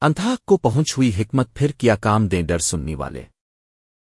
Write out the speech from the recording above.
انتھاک کو پہنچ ہوئی حکمت پھر کیا کام دیں ڈر سننی والے۔